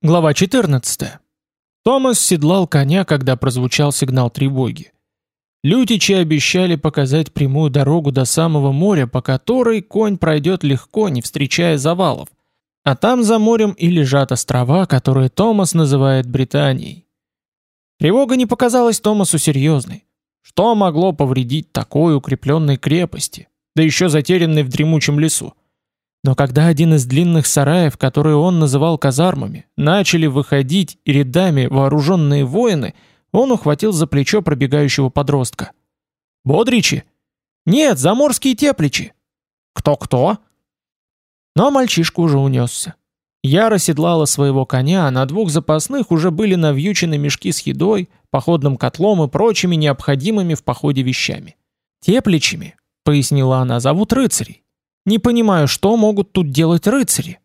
Глава 14. Томас седлал коня, когда прозвучал сигнал тревоги. Лютичи обещали показать прямую дорогу до самого моря, по которой конь пройдет легко, не встречая завалов. А там за морем и лежат острова, которые Томас называет Британией. Тревога не показалась Томасу серьезной. Что могло повредить такой укрепленной крепости, да еще затерянной в дремучем лесу? Но когда один из длинных сараев, которые он называл казармами, начали выходить рядами вооруженные воины, он ухватил за плечо пробегающего подростка. «Бодричи?» «Нет, заморские тепличи!» «Кто-кто?» Но мальчишка уже унесся. Яра седлала своего коня, а на двух запасных уже были навьючены мешки с едой, походным котлом и прочими необходимыми в походе вещами. «Тепличами», — пояснила она, — «зовут рыцарей. Не понимаю, что могут тут делать рыцари.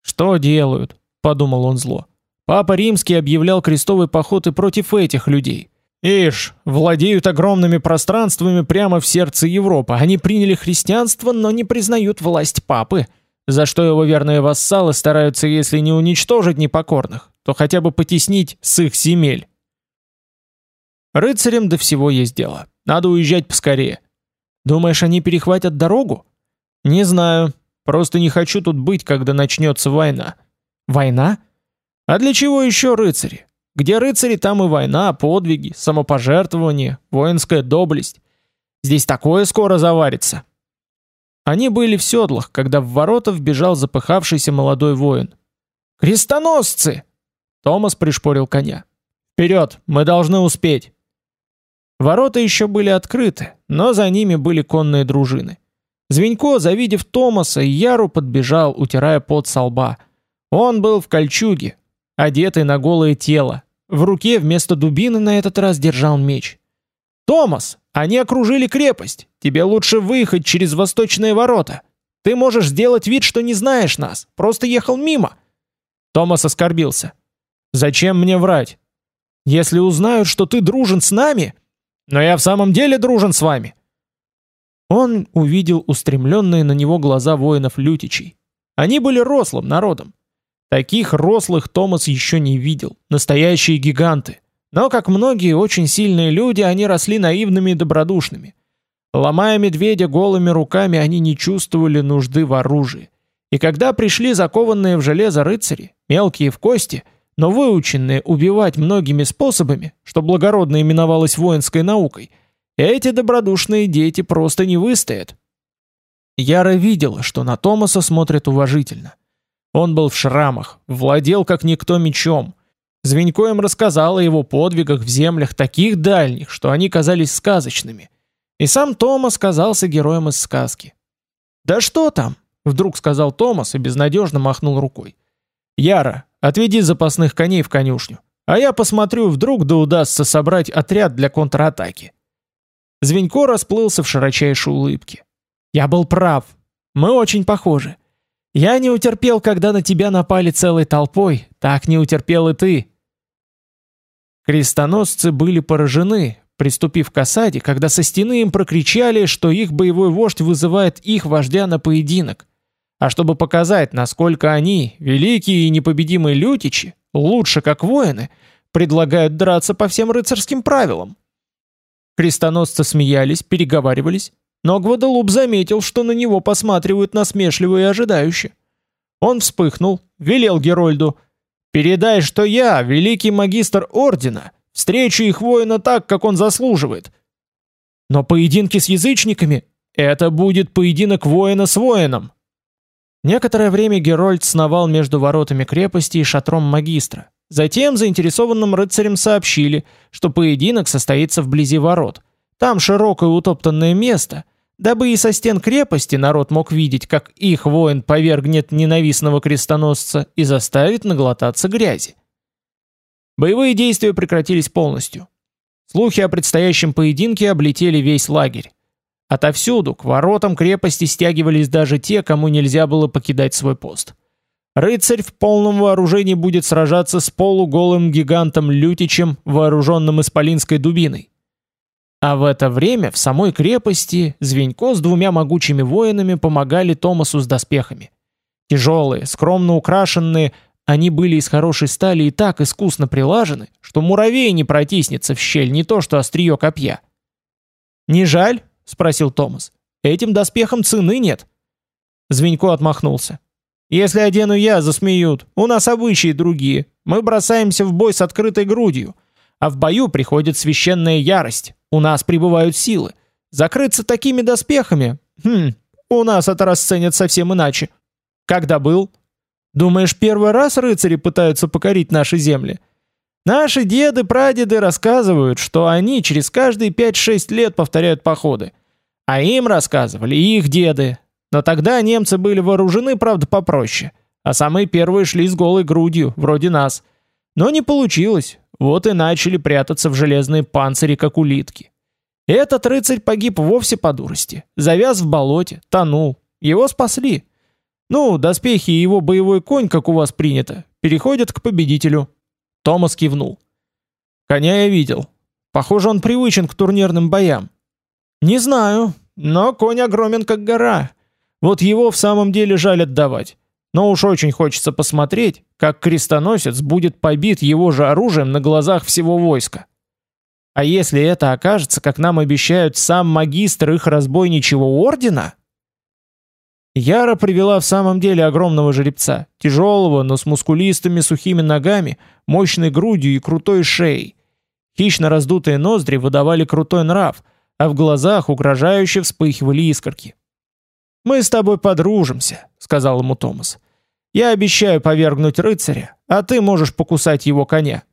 Что делают? подумал он зло. Папа Римский объявлял крестовый поход и против этих людей. Ишь, владеют огромными пространствами прямо в сердце Европы. Они приняли христианство, но не признают власть папы, за что его верные вассалы стараются, если не уничтожить непокорных, то хотя бы потеснить с их земель. Рыцарям до всего есть дело. Надо уезжать поскорее. Думаешь, они перехватят дорогу? Не знаю. Просто не хочу тут быть, когда начнется война. Война? А для чего еще рыцари? Где рыцари, там и война, подвиги, самопожертвование, воинская доблесть. Здесь такое скоро заварится. Они были в седлах, когда в ворота вбежал запыхавшийся молодой воин. «Крестоносцы!» Томас пришпорил коня. «Вперед! Мы должны успеть!» Ворота еще были открыты, но за ними были конные дружины. Звенько, завидев Томаса, Яру подбежал, утирая пот со лба. Он был в кольчуге, одетый на голое тело. В руке вместо дубины на этот раз держал меч. «Томас, они окружили крепость. Тебе лучше выехать через восточные ворота. Ты можешь сделать вид, что не знаешь нас. Просто ехал мимо». Томас оскорбился. «Зачем мне врать? Если узнают, что ты дружен с нами...» «Но я в самом деле дружен с вами. Он увидел устремленные на него глаза воинов-лютичей. Они были рослым народом. Таких рослых Томас еще не видел. Настоящие гиганты. Но, как многие очень сильные люди, они росли наивными и добродушными. Ломая медведя голыми руками, они не чувствовали нужды в оружии. И когда пришли закованные в железо рыцари, мелкие в кости, но выученные убивать многими способами, что благородно именовалось воинской наукой – эти добродушные дети просто не выстоят. Яра видела, что на Томаса смотрят уважительно. Он был в шрамах, владел как никто мечом. Звенько им рассказал о его подвигах в землях таких дальних, что они казались сказочными. И сам Томас казался героем из сказки. «Да что там?» — вдруг сказал Томас и безнадежно махнул рукой. «Яра, отведи запасных коней в конюшню, а я посмотрю, вдруг да удастся собрать отряд для контратаки». Звенько расплылся в широчайшей улыбке. «Я был прав. Мы очень похожи. Я не утерпел, когда на тебя напали целой толпой, так не утерпел и ты». Крестоносцы были поражены, приступив к осаде, когда со стены им прокричали, что их боевой вождь вызывает их вождя на поединок. А чтобы показать, насколько они, великие и непобедимые лютичи, лучше как воины, предлагают драться по всем рыцарским правилам. Крестоносцы смеялись, переговаривались, но Гваделуп заметил, что на него посматривают насмешливо и ожидающе. Он вспыхнул, велел Герольду, «Передай, что я, великий магистр Ордена, встречу их воина так, как он заслуживает». Но поединки с язычниками — это будет поединок воина с воином. Некоторое время Герольд сновал между воротами крепости и шатром магистра. Затем заинтересованным рыцарям сообщили, что поединок состоится вблизи ворот. Там широкое утоптанное место, дабы и со стен крепости народ мог видеть, как их воин повергнет ненавистного крестоносца и заставит наглотаться грязи. Боевые действия прекратились полностью. Слухи о предстоящем поединке облетели весь лагерь. Отовсюду к воротам крепости стягивались даже те, кому нельзя было покидать свой пост. Рыцарь в полном вооружении будет сражаться с полуголым гигантом Лютичем, вооруженным исполинской дубиной. А в это время в самой крепости Звенько с двумя могучими воинами помогали Томасу с доспехами. Тяжелые, скромно украшенные, Они были из хорошей стали и так искусно прилажены, что муравей не протиснется в щель, не то что острие копья. «Не жаль?» — спросил Томас. «Этим доспехам цены нет». Звенько отмахнулся. «Если одену я, засмеют. У нас обычаи другие. Мы бросаемся в бой с открытой грудью. А в бою приходит священная ярость. У нас прибывают силы. Закрыться такими доспехами? Хм, у нас это расценят совсем иначе. Когда был? Думаешь, первый раз рыцари пытаются покорить наши земли? Наши деды-прадеды рассказывают, что они через каждые 5-6 лет повторяют походы. А им рассказывали их деды. Но тогда немцы были вооружены, правда, попроще. А самые первые шли с голой грудью, вроде нас. Но не получилось. Вот и начали прятаться в железные панцири, как улитки. Этот рыцарь погиб вовсе по дурости. Завяз в болоте, тонул. Его спасли. Ну, доспехи и его боевой конь, как у вас принято, переходят к победителю. Томас кивнул. Коня я видел. Похоже, он привычен к турнирным боям. Не знаю, но конь огромен как гора. Вот его в самом деле жаль отдавать. Но уж очень хочется посмотреть, как крестоносец будет побит его же оружием на глазах всего войска. А если это окажется, как нам обещают, сам магистр их разбойничьего ордена? Яра привела в самом деле огромного жеребца, тяжелого, но с мускулистыми сухими ногами, мощной грудью и крутой шеей. Хищно раздутые ноздри выдавали крутой нрав, а в глазах угрожающе вспыхивали искорки. «Мы с тобой подружимся», — сказал ему Томас. «Я обещаю повергнуть рыцаря, а ты можешь покусать его коня».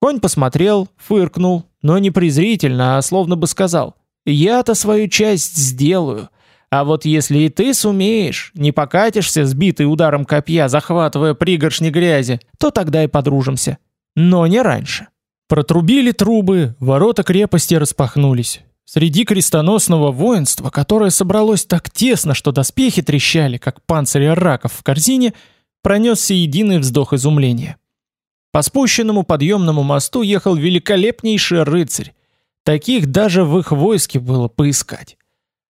Конь посмотрел, фыркнул, но не презрительно, а словно бы сказал, «Я-то свою часть сделаю». А вот если и ты сумеешь, не покатишься, сбитый ударом копья, захватывая пригоршни грязи, то тогда и подружимся. Но не раньше. Протрубили трубы, ворота крепости распахнулись. Среди крестоносного воинства, которое собралось так тесно, что доспехи трещали, как панцири раков в корзине, пронесся единый вздох изумления. По спущенному подъемному мосту ехал великолепнейший рыцарь. Таких даже в их войске было поискать.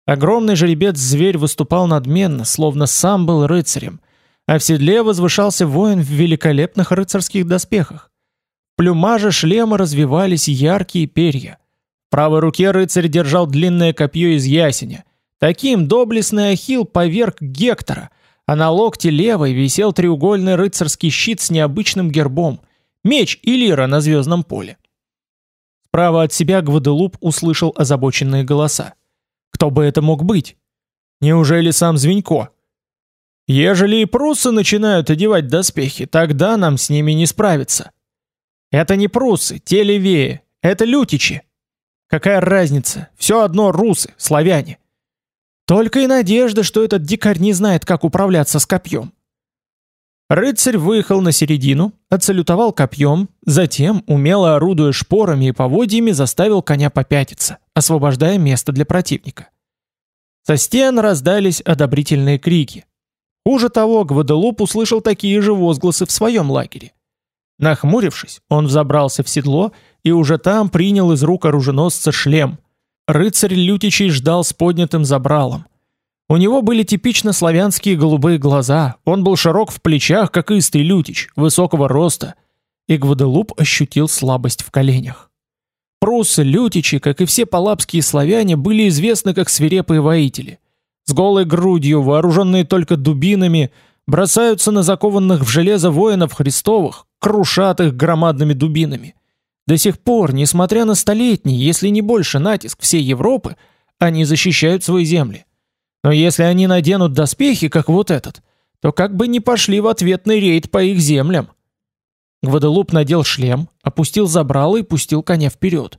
Огромный жеребец-зверь выступал надменно, словно сам был рыцарем, а в седле возвышался воин в великолепных рыцарских доспехах. В плюмаже шлема развивались яркие перья. В правой руке рыцарь держал длинное копье из ясеня. Таким доблестный Ахилл поверг Гектора, а на локте левой висел треугольный рыцарский щит с необычным гербом — меч и лира на звездном поле. Справа от себя Гваделуп услышал озабоченные голоса. Кто бы это мог быть? Неужели сам Звенько? Ежели и пруссы начинают одевать доспехи, тогда нам с ними не справиться. Это не пруссы, те левее, это лютичи. Какая разница? Все одно русы, славяне. Только и надежда, что этот дикарь не знает, как управляться с копьем. Рыцарь выехал на середину, отсалютовал копьем, затем, умело орудуя шпорами и поводьями, заставил коня попятиться, освобождая место для противника. Со стен раздались одобрительные крики. Хуже того, Гваделуп услышал такие же возгласы в своем лагере. Нахмурившись, он взобрался в седло и уже там принял из рук оруженосца шлем. Рыцарь Лютичей ждал с поднятым забралом. У него были типично славянские голубые глаза, он был широк в плечах, как истый лютич, высокого роста, и Гваделуп ощутил слабость в коленях. Пруссы, лютичи, как и все палапские славяне, были известны как свирепые воители. С голой грудью, вооруженные только дубинами, бросаются на закованных в железо воинов Христовых, крушат их громадными дубинами. До сих пор, несмотря на столетний, если не больше натиск всей Европы, они защищают свои земли. Но если они наденут доспехи, как вот этот, то как бы не пошли в ответный рейд по их землям. Гваделуп надел шлем, опустил забрало и пустил коня вперед.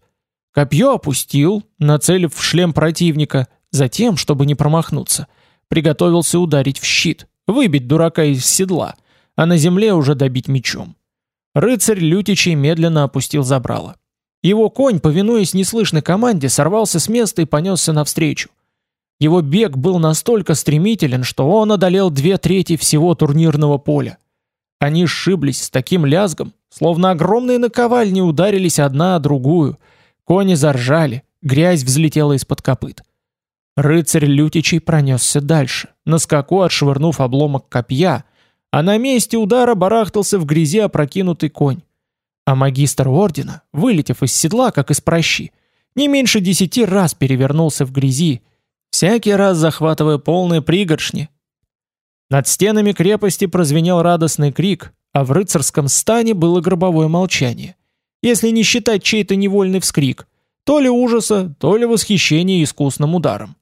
Копье опустил, нацелив в шлем противника, затем, чтобы не промахнуться, приготовился ударить в щит, выбить дурака из седла, а на земле уже добить мечом. Рыцарь лютичий медленно опустил забрало. Его конь, повинуясь неслышной команде, сорвался с места и понесся навстречу. Его бег был настолько стремителен, что он одолел две трети всего турнирного поля. Они сшиблись с таким лязгом, словно огромные наковальни ударились одна о другую. Кони заржали, грязь взлетела из-под копыт. Рыцарь Лютичей пронесся дальше, на скаку отшвырнув обломок копья, а на месте удара барахтался в грязи опрокинутый конь. А магистр ордена, вылетев из седла, как из прощи, не меньше десяти раз перевернулся в грязи, всякий раз захватывая полные пригоршни. Над стенами крепости прозвенел радостный крик, а в рыцарском стане было гробовое молчание, если не считать чей-то невольный вскрик, то ли ужаса, то ли восхищения искусным ударом.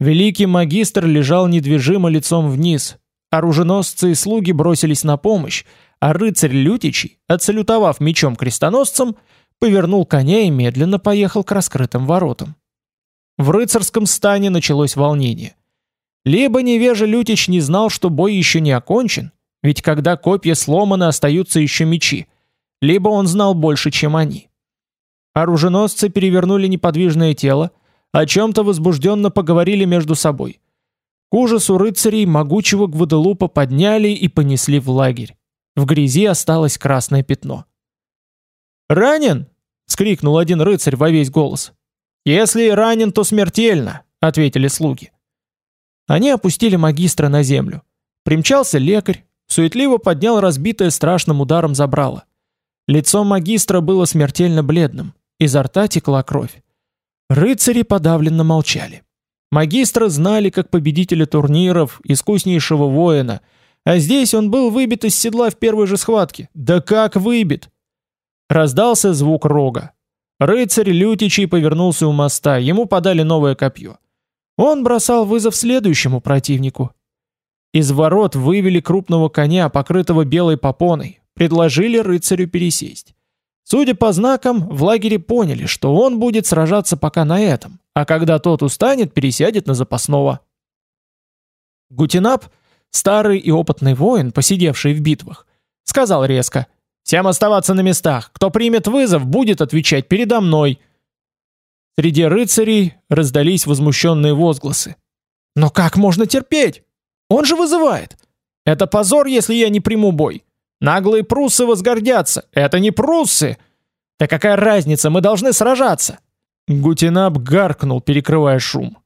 Великий магистр лежал недвижимо лицом вниз, оруженосцы и слуги бросились на помощь, а рыцарь Лютичий, отсалютовав мечом крестоносцам, повернул коня и медленно поехал к раскрытым воротам. В рыцарском стане началось волнение. Либо невежа Лютич не знал, что бой еще не окончен, ведь когда копья сломаны, остаются еще мечи. Либо он знал больше, чем они. Оруженосцы перевернули неподвижное тело, о чем-то возбужденно поговорили между собой. К ужасу рыцарей могучего Гваделупа подняли и понесли в лагерь. В грязи осталось красное пятно. «Ранен!» — скрикнул один рыцарь во весь голос. «Если ранен, то смертельно!» — ответили слуги. Они опустили магистра на землю. Примчался лекарь, суетливо поднял разбитое страшным ударом забрало. Лицо магистра было смертельно бледным, изо рта текла кровь. Рыцари подавленно молчали. Магистры знали как победителя турниров, искуснейшего воина, а здесь он был выбит из седла в первой же схватке. Да как выбит! Раздался звук рога. Рыцарь лютичий повернулся у моста, ему подали новое копье. Он бросал вызов следующему противнику, из ворот вывели крупного коня, покрытого белой попоной, предложили рыцарю пересесть. Судя по знакам, в лагере поняли, что он будет сражаться пока на этом, а когда тот устанет, пересядет на запасного. Гутинап, старый и опытный воин, посидевший в битвах, сказал резко «Всем оставаться на местах, кто примет вызов, будет отвечать передо мной». Среди рыцарей раздались возмущенные возгласы. «Но как можно терпеть? Он же вызывает. Это позор, если я не приму бой. Наглые пруссы возгордятся. Это не пруссы. Да какая разница, мы должны сражаться. Гутинап гаркнул, перекрывая шум.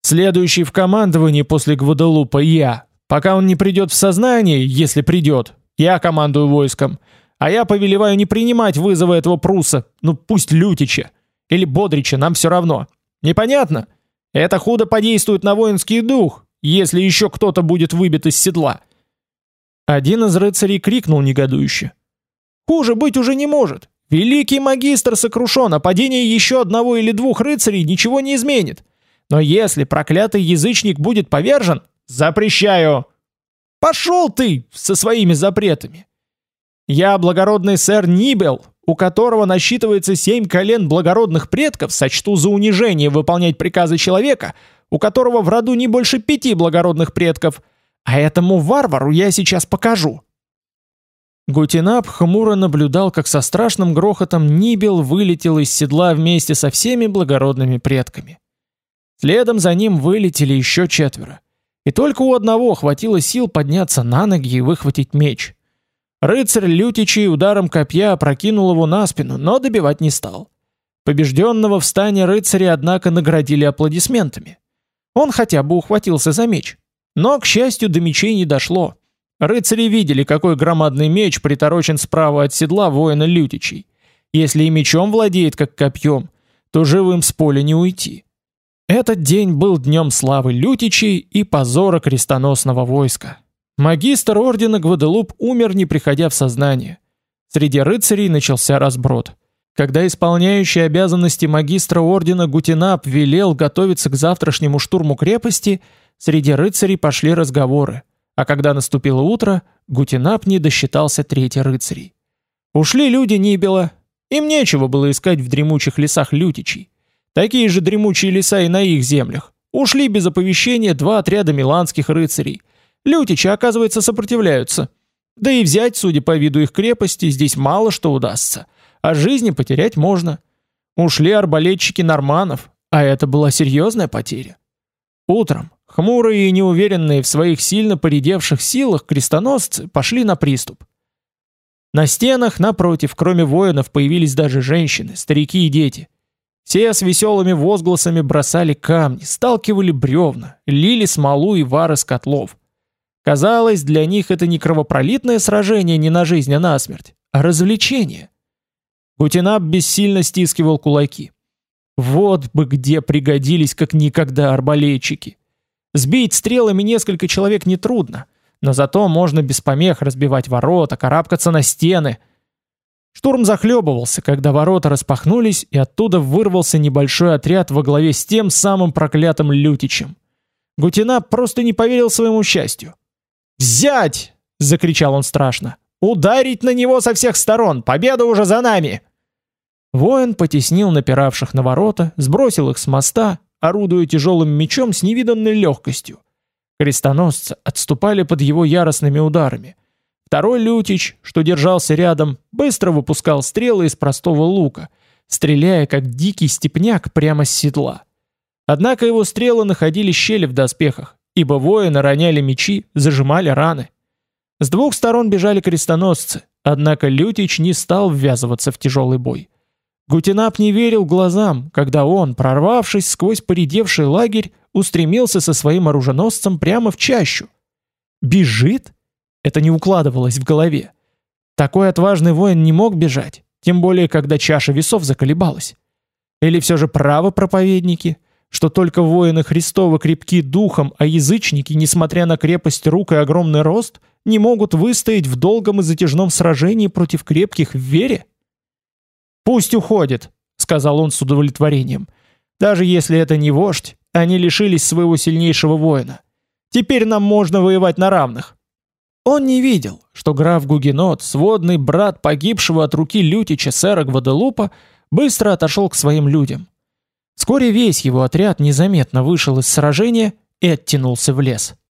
Следующий в командовании после Гваделупа я. Пока он не придет в сознание, если придет, я командую войском. А я повелеваю не принимать вызова этого пруса, ну пусть Лютича. Или Бодрича, нам все равно. Непонятно? Это худо подействует на воинский дух, если еще кто-то будет выбит из седла. Один из рыцарей крикнул негодующе. Хуже быть уже не может. Великий магистр сокрушен, а падение еще одного или двух рыцарей ничего не изменит. Но если проклятый язычник будет повержен, запрещаю. Пошел ты со своими запретами. Я благородный сэр Нибел, у которого насчитывается семь колен благородных предков, сочту за унижение выполнять приказы человека, у которого в роду не больше пяти благородных предков, а этому варвару я сейчас покажу». Гутинап хмуро наблюдал, как со страшным грохотом Нибел вылетел из седла вместе со всеми благородными предками. Следом за ним вылетели еще четверо. И только у одного хватило сил подняться на ноги и выхватить меч. Рыцарь лютичий ударом копья опрокинул его на спину, но добивать не стал. Побежденного в стане рыцаря, однако, наградили аплодисментами. Он хотя бы ухватился за меч. Но, к счастью, до мечей не дошло. Рыцари видели, какой громадный меч приторочен справа от седла воина Лютичей. Если и мечом владеет, как копьем, то живым с поля не уйти. Этот день был днем славы Лютичей и позора крестоносного войска. Магистр ордена Гваделуп умер, не приходя в сознание. Среди рыцарей начался разброд. Когда исполняющий обязанности магистра ордена Гутинап велел готовиться к завтрашнему штурму крепости, среди рыцарей пошли разговоры. А когда наступило утро, Гутинап не досчитался трети рыцарей. Ушли люди Нибела. Им нечего было искать в дремучих лесах лютичей. Такие же дремучие леса и на их землях. Ушли без оповещения два отряда миланских рыцарей. Лютичи, оказывается, сопротивляются. Да и взять, судя по виду их крепости, здесь мало что удастся а жизни потерять можно. Ушли арбалетчики норманов, а это была серьезная потеря. Утром, хмурые и неуверенные в своих сильно поредевших силах крестоносцы пошли на приступ. На стенах, напротив, кроме воинов, появились даже женщины, старики и дети. Все с веселыми возгласами бросали камни, сталкивали бревна, лили смолу и вары с котлов. Казалось, для них это не кровопролитное сражение не на жизнь, а на смерть, а развлечение. Гутинап бессильно стискивал кулаки. Вот бы где пригодились как никогда арбалетчики. Сбить стрелами несколько человек нетрудно, но зато можно без помех разбивать ворота, карабкаться на стены. Штурм захлебывался, когда ворота распахнулись, и оттуда вырвался небольшой отряд во главе с тем самым проклятым Лютичем. Гутина просто не поверил своему счастью. «Взять!» — закричал он страшно. «Ударить на него со всех сторон! Победа уже за нами!» Воин потеснил напиравших на ворота, сбросил их с моста, орудуя тяжелым мечом с невиданной легкостью. Крестоносцы отступали под его яростными ударами. Второй лютич, что держался рядом, быстро выпускал стрелы из простого лука, стреляя как дикий степняк прямо с седла. Однако его стрелы находили щели в доспехах, ибо воины роняли мечи, зажимали раны. С двух сторон бежали крестоносцы, однако Лютич не стал ввязываться в тяжелый бой. Гутинап не верил глазам, когда он, прорвавшись сквозь поредевший лагерь, устремился со своим оруженосцем прямо в чащу. Бежит? Это не укладывалось в голове. Такой отважный воин не мог бежать, тем более когда чаша весов заколебалась. Или все же правы проповедники, что только воины Христовы крепки духом, а язычники, несмотря на крепость рук и огромный рост, не могут выстоять в долгом и затяжном сражении против крепких в вере? «Пусть уходит», — сказал он с удовлетворением. «Даже если это не вождь, они лишились своего сильнейшего воина. Теперь нам можно воевать на равных». Он не видел, что граф Гугенот, сводный брат погибшего от руки Лютича сэра Гваделупа, быстро отошел к своим людям. Вскоре весь его отряд незаметно вышел из сражения и оттянулся в лес.